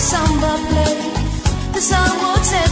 samba play. The song will set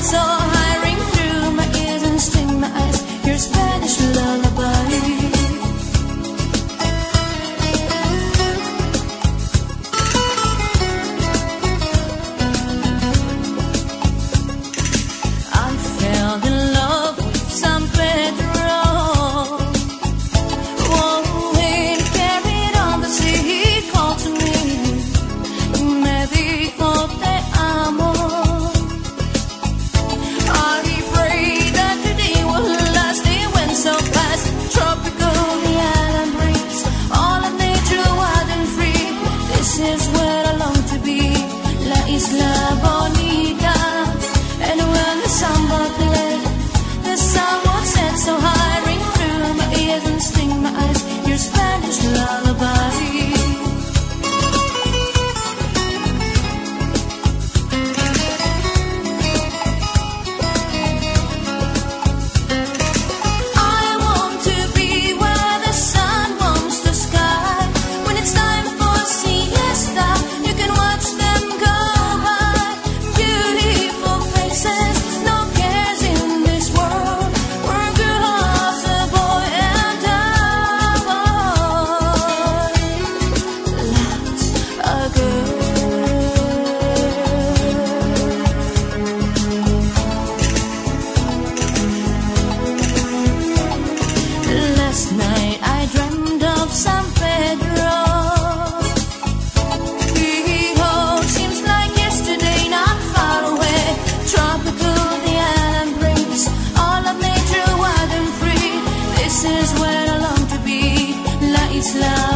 is where I long to be. La Isla. Bon isla.